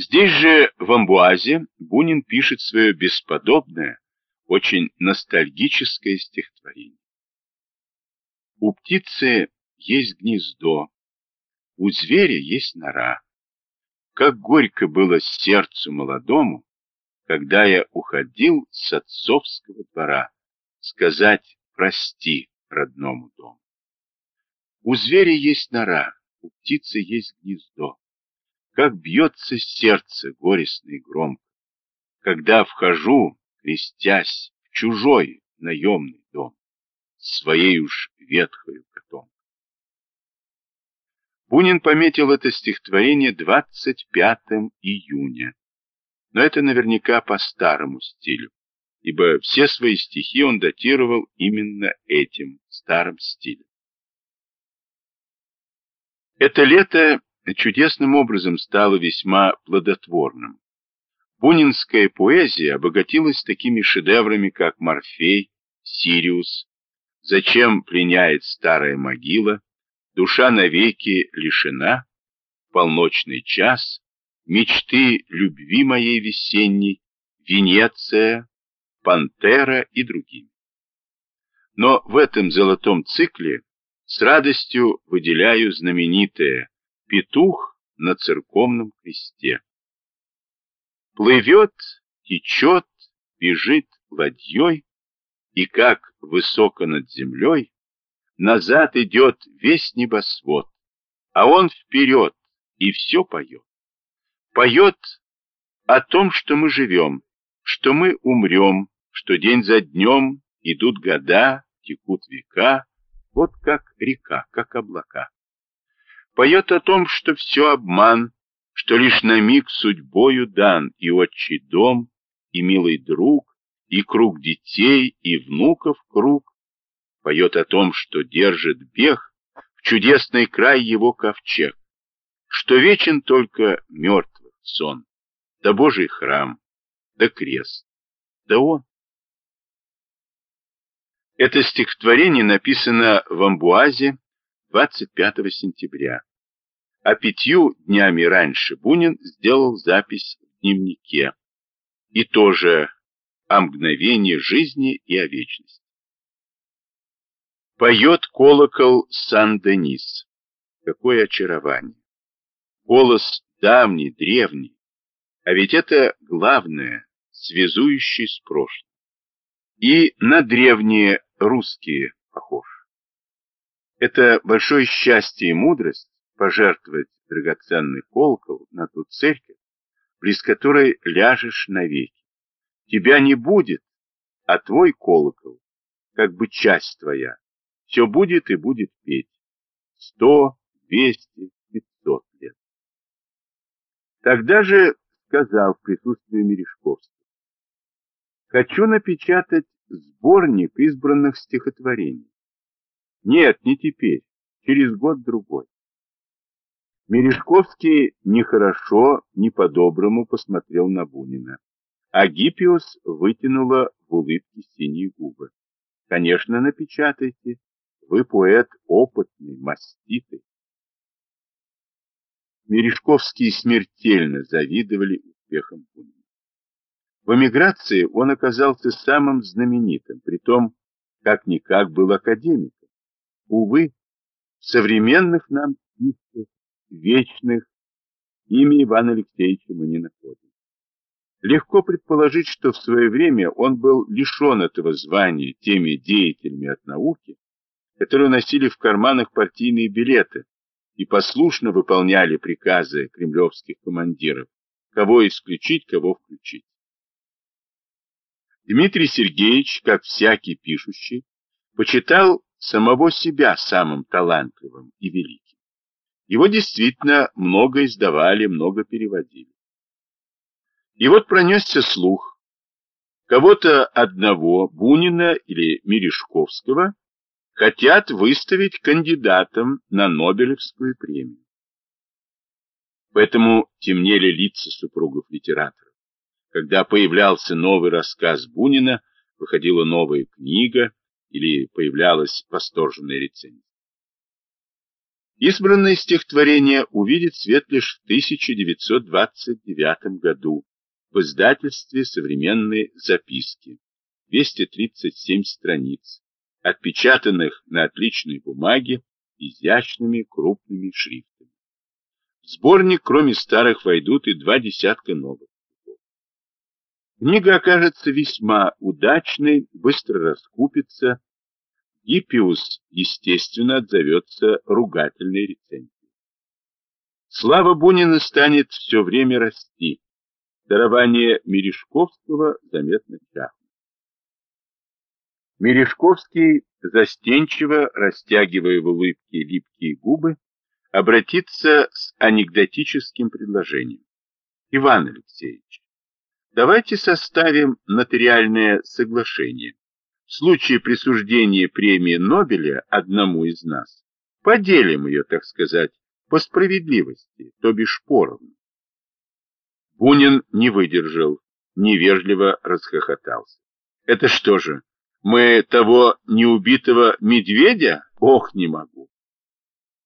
Здесь же, в Амбуазе, Бунин пишет свое бесподобное, очень ностальгическое стихотворение. У птицы есть гнездо, у зверя есть нора. Как горько было сердцу молодому, когда я уходил с отцовского двора, сказать прости родному дому. У зверя есть нора, у птицы есть гнездо. Как бьется сердце горестно и громко, когда вхожу, крестясь, в чужой наемный дом, своей уж ветхою котом. Бунин пометил это стихотворение 25 июня, но это наверняка по старому стилю, ибо все свои стихи он датировал именно этим старым стилем. Это лето чудесным образом стало весьма плодотворным. Бунинская поэзия обогатилась такими шедеврами, как «Морфей», «Сириус», «Зачем пленяет старая могила», «Душа навеки лишена», «Полночный час», «Мечты любви моей весенней», «Венеция», «Пантера» и другими. Но в этом золотом цикле с радостью выделяю знаменитое «Петух на церковном кресте». Плывет, течет, бежит ладьей, и как высоко над землей назад идет весь небосвод, а он вперед и все поет. Поет о том, что мы живем, что мы умрем, что день за днем идут года, текут века, вот как река, как облака. Поет о том, что все обман, что лишь на миг судьбою дан и отчий дом, и милый друг, и круг детей, и внуков круг. Поет о том, что держит бег в чудесный край его ковчег, что вечен только мертвых сон, да Божий храм, да крест, да он. Это стихотворение написано в Амбуазе 25 сентября, а пятью днями раньше Бунин сделал запись в дневнике, и тоже о мгновении жизни и о вечности. Поет колокол Сан-Денис. Какое очарование! Голос давний, древний, а ведь это главное, связующий с прошлым. И на древние русские похож. Это большое счастье и мудрость пожертвовать драгоценный колокол на ту церковь, близ которой ляжешь навеки. Тебя не будет, а твой колокол, как бы часть твоя, все будет и будет петь. Сто, двести, пятьсот лет. Тогда же сказал в присутствии Мережковского, хочу напечатать сборник избранных стихотворений. Нет, не теперь, через год-другой. Мережковский нехорошо, не по-доброму посмотрел на Бунина. А Гиппиус вытянула в улыбке синие губы. Конечно, напечатайте. Вы поэт опытный, маститый. Мережковские смертельно завидовали успехам Бунина. В эмиграции он оказался самым знаменитым, притом как-никак был академиком. Увы, современных нам стихов, вечных, имя Ивана Алексеевича мы не находим. Легко предположить, что в свое время он был лишен этого звания теми деятелями от науки, которые носили в карманах партийные билеты и послушно выполняли приказы кремлевских командиров, кого исключить, кого включить. Дмитрий Сергеевич, как всякий пишущий, почитал самого себя самым талантливым и великим. Его действительно много издавали, много переводили. И вот пронесся слух. Кого-то одного, Бунина или Мережковского, хотят выставить кандидатом на Нобелевскую премию. Поэтому темнели лица супругов-литераторов. Когда появлялся новый рассказ Бунина, выходила новая книга или появлялась восторженная рецензия. Избранное стихотворение увидит свет лишь в 1929 году в издательстве «Современные записки». 237 страниц, отпечатанных на отличной бумаге изящными крупными шрифтами. В сборник, кроме старых, войдут и два десятка новых. Книга окажется весьма удачной, быстро раскупится. Гиппиус, естественно, отзовется ругательной рецензией. Слава Бунина станет все время расти. Дарование Мережковского заметно чахнет. Мережковский, застенчиво растягивая в улыбке липкие губы, обратится с анекдотическим предложением. Иван Алексеевич, давайте составим нотариальное соглашение. В случае присуждения премии Нобеля одному из нас, поделим ее, так сказать, по справедливости, то бишь поровну. Бунин не выдержал, невежливо расхохотался. Это что же, мы того неубитого медведя? Ох, не могу.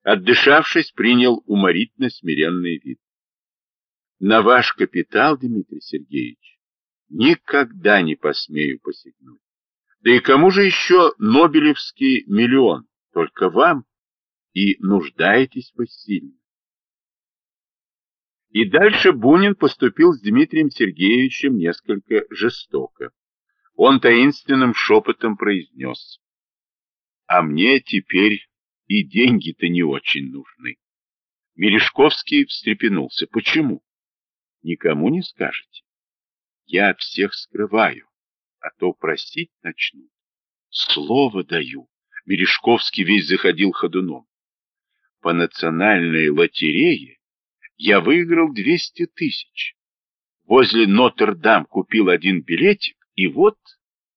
Отдышавшись, принял уморительно смиренный вид. На ваш капитал, Дмитрий Сергеевич, никогда не посмею посягнуть. Да и кому же еще Нобелевский миллион? Только вам. И нуждаетесь вы сильно. И дальше Бунин поступил с Дмитрием Сергеевичем несколько жестоко он таинственным шепотом произнес. А мне теперь и деньги-то не очень нужны. Мережковский встрепенулся. Почему? Никому не скажете. Я всех скрываю, а то просить начну. Слово даю. Мережковский весь заходил ходуном. По национальной лотерее я выиграл 200 тысяч. Возле Нотр-Дам купил один билетик, и вот